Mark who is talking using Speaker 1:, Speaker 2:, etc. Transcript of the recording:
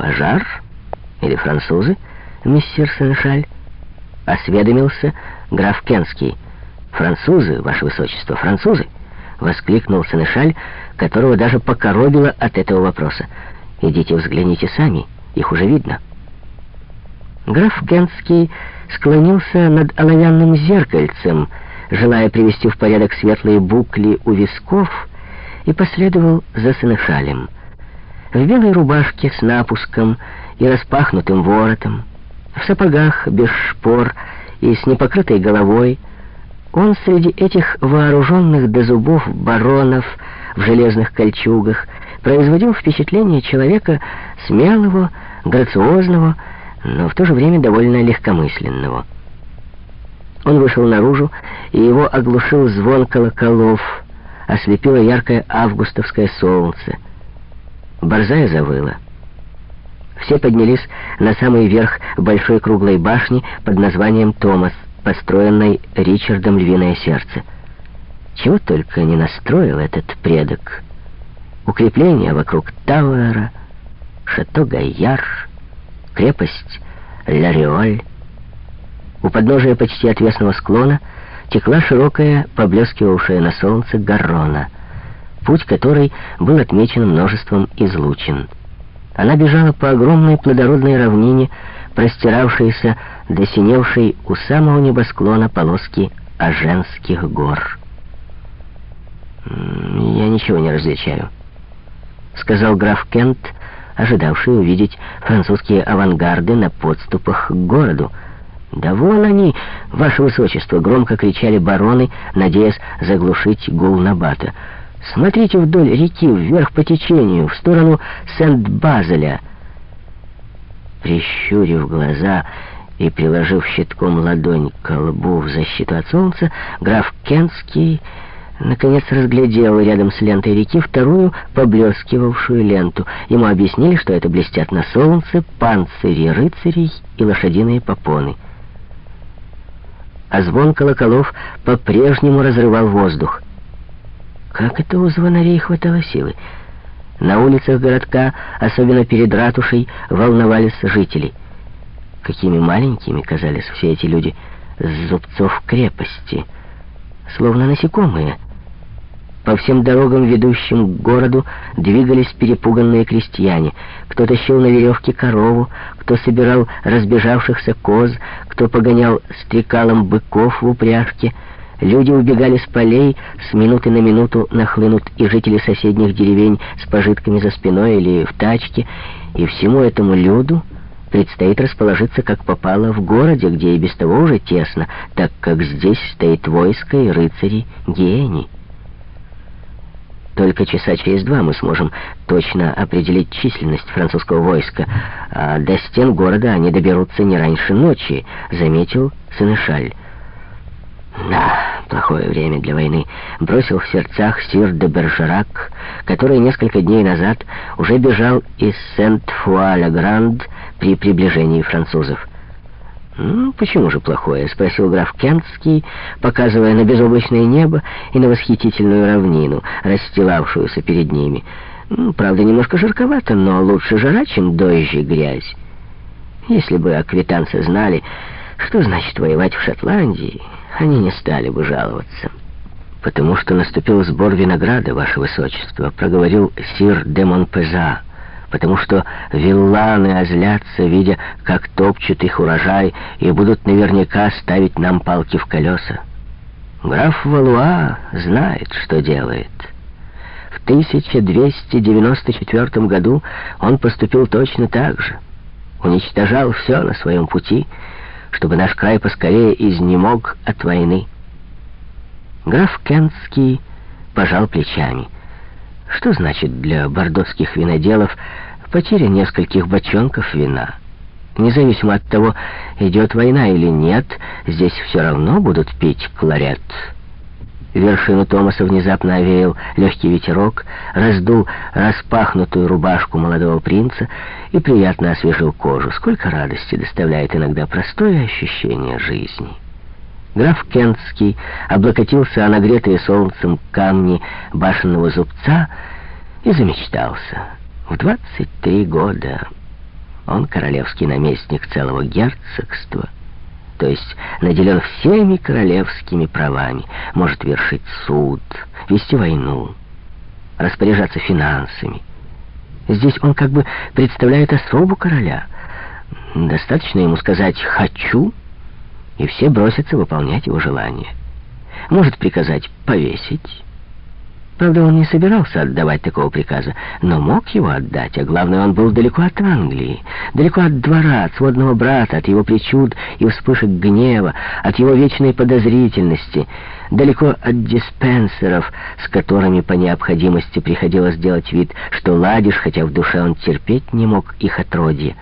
Speaker 1: «Пожар? Или французы, мистер Сенешаль?» — осведомился граф Кенский. «Французы, ваше высочество, французы!» — воскликнул Сенешаль, которого даже покоробило от этого вопроса. «Идите взгляните сами, их уже видно». Граф Кентский склонился над оловянным зеркальцем, желая привести в порядок светлые букли у висков, и последовал за Сенешалем. В белой рубашке с напуском и распахнутым воротом, в сапогах без шпор и с непокрытой головой, он среди этих вооруженных до зубов баронов в железных кольчугах производил впечатление человека смелого, грациозного, но в то же время довольно легкомысленного. Он вышел наружу, и его оглушил звон колоколов, ослепило яркое августовское солнце. Борзая завыла. Все поднялись на самый верх большой круглой башни под названием «Томас», построенной Ричардом «Львиное сердце». Чего только не настроил этот предок. Укрепления вокруг Тауэра, Шато Гайяр, крепость Лариоль. У подножия почти отвесного склона текла широкая, поблескивавшая на солнце Гаррона, путь которой был отмечен множеством излучин. Она бежала по огромной плодородной равнине, простиравшейся до синевшей у самого небосклона полоски Аженских гор. «Я ничего не различаю», — сказал граф Кент, ожидавший увидеть французские авангарды на подступах к городу. «Да вон они, ваше высочество!» — громко кричали бароны, надеясь заглушить гул Набата. Смотрите вдоль реки, вверх по течению, в сторону Сент-Базеля. Прищурив глаза и приложив щитком ладонь к лбу в защиту от солнца, граф Кенский наконец разглядел рядом с лентой реки вторую поблескивавшую ленту. Ему объяснили, что это блестят на солнце панцири рыцарей и лошадиные попоны. А звон колоколов по-прежнему разрывал воздух. Как это у звонарей хватало силы? На улицах городка, особенно перед ратушей, волновались жители. Какими маленькими казались все эти люди с зубцов крепости, словно насекомые. По всем дорогам, ведущим к городу, двигались перепуганные крестьяне. Кто тащил на веревке корову, кто собирал разбежавшихся коз, кто погонял стрекалом быков в упряжке — Люди убегали с полей, с минуты на минуту нахлынут и жители соседних деревень с пожитками за спиной или в тачке, и всему этому люду предстоит расположиться как попало в городе, где и без того уже тесно, так как здесь стоит войско и рыцари гений. Только часа через два мы сможем точно определить численность французского войска, а до стен города они доберутся не раньше ночи, заметил Сенешаль. Да, плохое время для войны, бросил в сердцах сир де Бержерак, который несколько дней назад уже бежал из Сент-Фуа-Ля-Гранд при приближении французов. «Ну, почему же плохое?» — спросил граф Кентский, показывая на безоблачное небо и на восхитительную равнину, расстилавшуюся перед ними. Ну, правда, немножко жарковато, но лучше жара, чем дождь и грязь. Если бы аквитанцы знали, что значит воевать в Шотландии они не стали бы жаловаться. «Потому что наступил сбор винограда, ваше высочество», — проговорил сир де Монпеза, «потому что вилланы озлятся, видя, как топчут их урожай, и будут наверняка ставить нам палки в колеса. Граф Валуа знает, что делает». В 1294 году он поступил точно так же. Уничтожал все на своем пути, чтобы наш край поскорее изнемог от войны. Граф Кентский пожал плечами. Что значит для бордовских виноделов потеря нескольких бочонков вина? Независимо от того, идет война или нет, здесь все равно будут пить кларет. Вершину Томаса внезапно овеял легкий ветерок, раздул распахнутую рубашку молодого принца и приятно освежил кожу. Сколько радости доставляет иногда простое ощущение жизни. Граф Кентский облокотился о нагретые солнцем камни башенного зубца и замечтался. В 23 года Он королевский наместник целого герцогства, то есть наделен всеми королевскими правами, может вершить суд, вести войну, распоряжаться финансами. Здесь он как бы представляет особу короля. Достаточно ему сказать «хочу», и все бросятся выполнять его желание. Может приказать повесить, Правда, он не собирался отдавать такого приказа, но мог его отдать, а главное, он был далеко от Англии, далеко от двора, от сводного брата, от его причуд и вспышек гнева, от его вечной подозрительности, далеко от диспенсеров, с которыми по необходимости приходилось делать вид, что ладишь, хотя в душе он терпеть не мог их отродье.